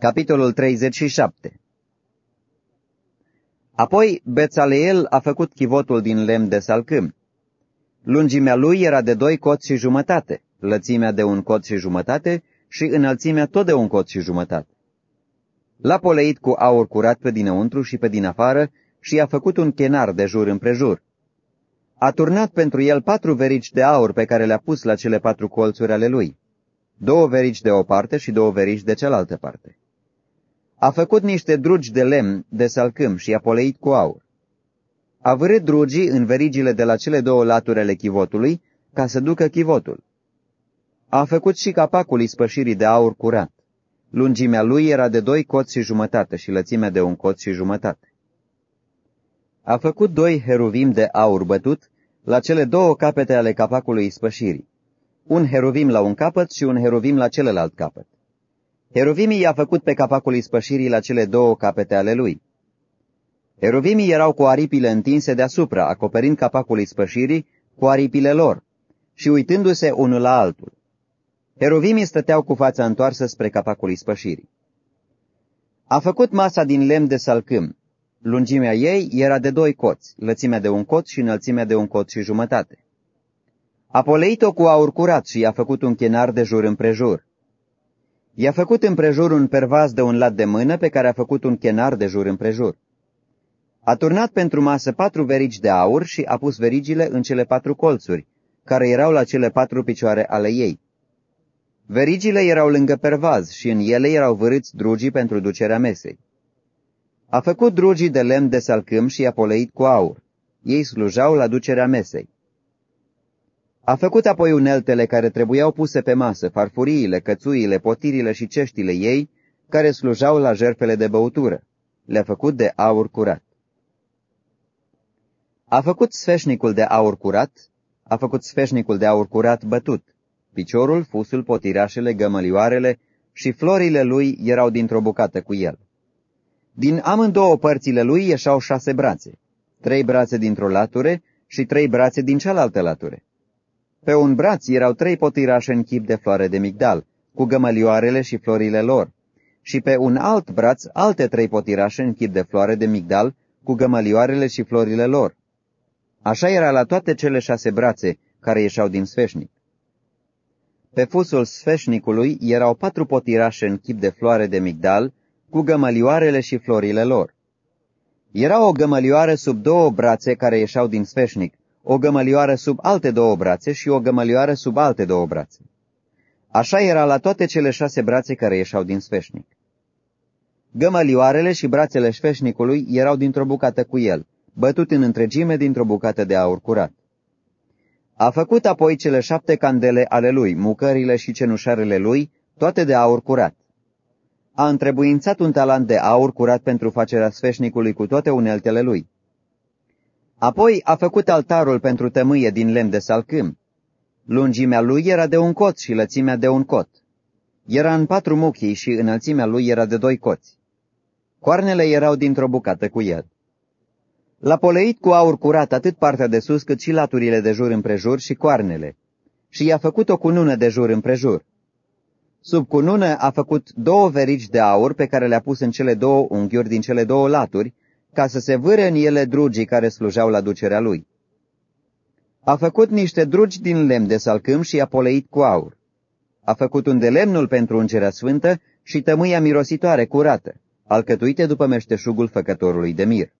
Capitolul 37 Apoi Bețaleel a făcut chivotul din lemn de salcâm. Lungimea lui era de doi coți și jumătate, lățimea de un cot și jumătate și înălțimea tot de un cot și jumătate. L-a poleit cu aur curat pe dinăuntru și pe din afară și a făcut un chenar de jur împrejur. A turnat pentru el patru verici de aur pe care le-a pus la cele patru colțuri ale lui, două verici de o parte și două verici de cealaltă parte. A făcut niște drugi de lemn de salcâm și i-a poleit cu aur. A vărât drugii în verigile de la cele două laturi ale chivotului ca să ducă chivotul. A făcut și capacul ispășirii de aur curat. Lungimea lui era de doi coți și jumătate și lățimea de un cot și jumătate. A făcut doi heruvim de aur bătut la cele două capete ale capacului ispășirii, un heruvim la un capăt și un heruvim la celălalt capăt. Heruvimii i-a făcut pe capacul ispășirii la cele două capete ale lui. Heruvimii erau cu aripile întinse deasupra, acoperind capacul ispășirii cu aripile lor și uitându-se unul la altul. Heruvimii stăteau cu fața întoarsă spre capacul ispășirii. A făcut masa din lemn de salcâm. Lungimea ei era de doi coți, lățimea de un cot și înălțimea de un cot și jumătate. A poleit-o cu aur curat și i-a făcut un chenar de jur împrejur. I-a făcut împrejur un pervaz de un lat de mână pe care a făcut un chenar de jur împrejur. A turnat pentru masă patru verici de aur și a pus verigile în cele patru colțuri, care erau la cele patru picioare ale ei. Verigile erau lângă pervaz și în ele erau vârâți drugii pentru ducerea mesei. A făcut drugii de lemn de salcâm și i-a poleit cu aur. Ei slujau la ducerea mesei. A făcut apoi uneltele care trebuiau puse pe masă, farfuriile, cățuile, potirile și ceștile ei, care slujau la jerfele de băutură. Le-a făcut de aur curat. A făcut sfeșnicul de aur curat, a făcut sfeșnicul de aur curat bătut. Piciorul, fusul, potirașele, gămălioarele și florile lui erau dintr-o bucată cu el. Din amândouă părțile lui ieșau șase brațe, trei brațe dintr-o lature și trei brațe din cealaltă lature. Pe un braț erau trei potirașe în chip de floare de migdal, cu gămălioarele și florile lor, și pe un alt braț alte trei potirașe în chip de floare de migdal, cu gămălioarele și florile lor. Așa era la toate cele șase brațe care ieșeau din sfeșnic. Pe fusul sfeșnicului erau patru potirașe în chip de floare de migdal, cu gămălioarele și florile lor. Era o gămălioară sub două brațe care ieșeau din sfeșnic, o gămălioară sub alte două brațe și o gămălioară sub alte două brațe. Așa era la toate cele șase brațe care ieșeau din sfeșnic. Gămălioarele și brațele sfeșnicului erau dintr-o bucată cu el, bătut în întregime dintr-o bucată de aur curat. A făcut apoi cele șapte candele ale lui, mucările și cenușarele lui, toate de aur curat. A întrebuințat un talent de aur curat pentru facerea sfeșnicului cu toate uneltele lui. Apoi a făcut altarul pentru tămâie din lemn de salcâm. Lungimea lui era de un cot și lățimea de un cot. Era în patru muchii și înălțimea lui era de doi coți. Coarnele erau dintr-o bucată cu el. L-a poleit cu aur curat atât partea de sus cât și laturile de jur împrejur și coarnele. Și i-a făcut o cunună de jur împrejur. Sub cunună a făcut două verici de aur pe care le-a pus în cele două unghiuri din cele două laturi, ca să se vâre în ele drugii care slujau la ducerea lui. A făcut niște drugi din lemn de salcâm și i-a poleit cu aur. A făcut un de lemnul pentru ungerea sfântă și tămâia mirositoare curată, alcătuite după meșteșugul făcătorului de mir.